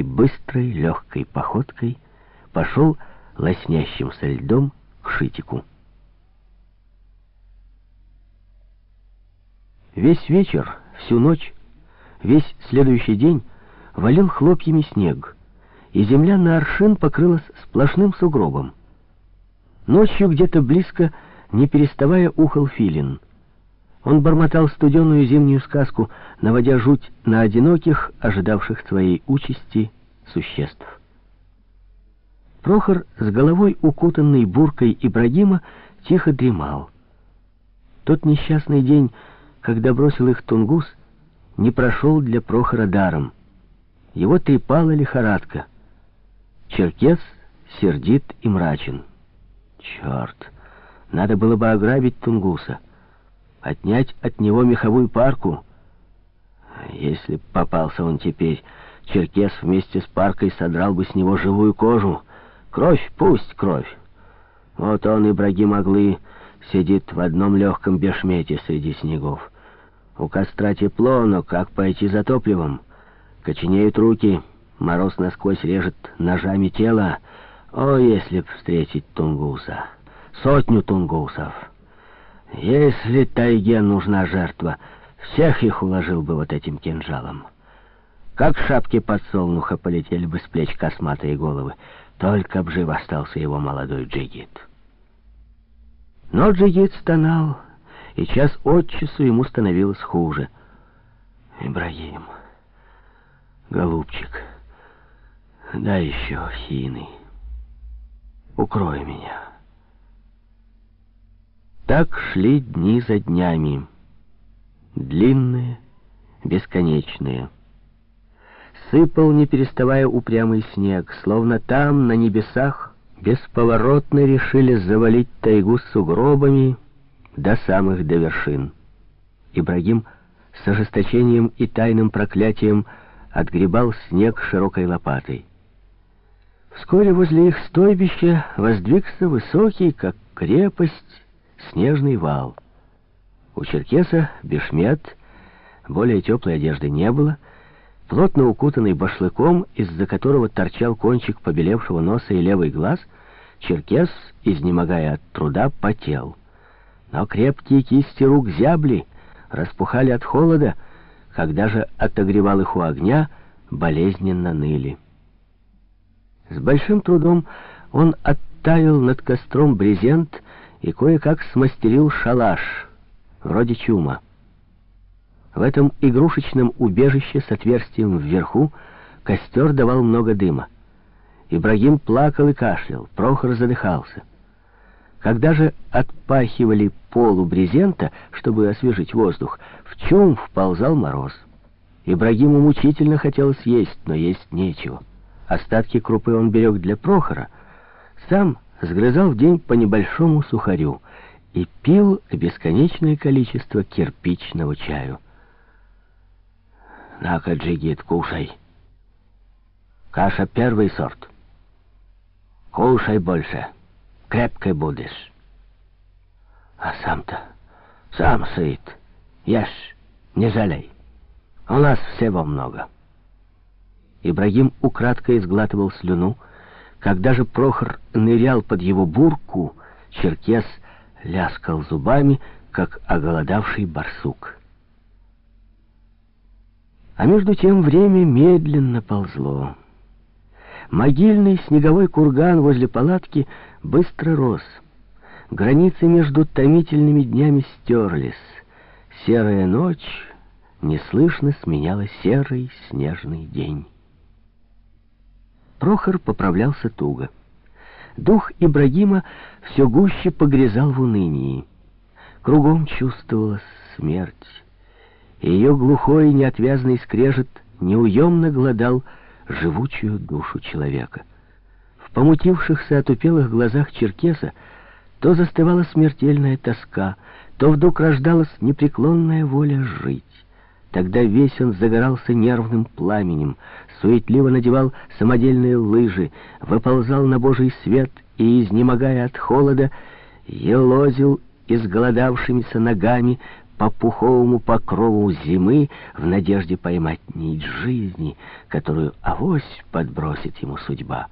и быстрой легкой походкой пошел лоснящимся льдом к Шитику. Весь вечер, всю ночь, весь следующий день валил хлопьями снег, и земля на аршин покрылась сплошным сугробом. Ночью где-то близко, не переставая, ухал филин. Он бормотал студеную зимнюю сказку, наводя жуть на одиноких, ожидавших своей участи, существ. Прохор, с головой укутанный буркой Ибрагима, тихо дремал. Тот несчастный день, когда бросил их Тунгус, не прошел для Прохора даром. Его трепала лихорадка. Черкес сердит и мрачен. Черт, надо было бы ограбить Тунгуса, отнять от него меховую парку. Если б попался он теперь, Черкес вместе с паркой содрал бы с него живую кожу. Кровь, пусть кровь. Вот он, Ибрагим Аглы, сидит в одном легком бешмете среди снегов. У костра тепло, но как пойти за топливом? Коченеют руки, мороз насквозь режет ножами тело. О, если б встретить Тунгуса! Сотню тунгусов! Если тайге нужна жертва, всех их уложил бы вот этим кинжалом. Как шапки подсолнуха полетели бы с плеч косматые головы, только б жив остался его молодой джигит. Но джигит стонал, и час от часу ему становилось хуже. «Ибрагим, голубчик, дай еще хины, укрой меня». Так шли дни за днями, длинные, бесконечные. Сыпал, не переставая, упрямый снег, словно там, на небесах, бесповоротно решили завалить тайгу сугробами, до самых до вершин. Ибрагим с ожесточением и тайным проклятием отгребал снег широкой лопатой. Вскоре возле их стойбища воздвигся высокий, как крепость, снежный вал. У черкеса бешмет, более теплой одежды не было, плотно укутанный башлыком, из-за которого торчал кончик побелевшего носа и левый глаз, черкес, изнемогая от труда, потел но крепкие кисти рук зябли, распухали от холода, когда же отогревал их у огня, болезненно ныли. С большим трудом он оттаял над костром брезент и кое-как смастерил шалаш, вроде чума. В этом игрушечном убежище с отверстием вверху костер давал много дыма. Ибрагим плакал и кашлял, Прохор задыхался. Когда же отпахивали полу брезента, чтобы освежить воздух, в чум вползал мороз. Ибрагиму мучительно хотелось есть, но есть нечего. Остатки крупы он берег для Прохора, сам сгрызал в день по небольшому сухарю и пил бесконечное количество кирпичного чаю. «На-ка, Джигит, кушай. Каша первый сорт. Кушай больше» крепкой будешь. А сам-то, сам сыт. Ешь, не жалей. У нас всего много. Ибрагим украдкой изглатывал слюну. Когда же Прохор нырял под его бурку, Черкес ляскал зубами, как оголодавший барсук. А между тем время медленно ползло. Могильный снеговой курган возле палатки быстро рос. Границы между томительными днями стерлись. Серая ночь неслышно сменяла серый снежный день. Прохор поправлялся туго. Дух Ибрагима все гуще погрязал в унынии. Кругом чувствовалась смерть. Ее глухой неотвязный скрежет неуемно гладал живучую душу человека. В помутившихся отупелых глазах черкеса то застывала смертельная тоска, то вдруг рождалась непреклонная воля жить. Тогда весь он загорался нервным пламенем, суетливо надевал самодельные лыжи, выползал на божий свет и, изнемогая от холода, елозил изголодавшимися ногами по пуховому покрову зимы в надежде поймать нить жизни, которую авось подбросит ему судьба.